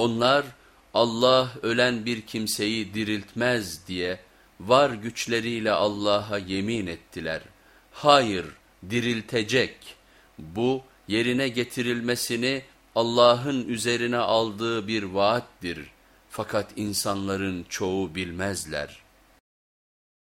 Onlar Allah ölen bir kimseyi diriltmez diye var güçleriyle Allah'a yemin ettiler. Hayır diriltecek. Bu yerine getirilmesini Allah'ın üzerine aldığı bir vaattir. Fakat insanların çoğu bilmezler.''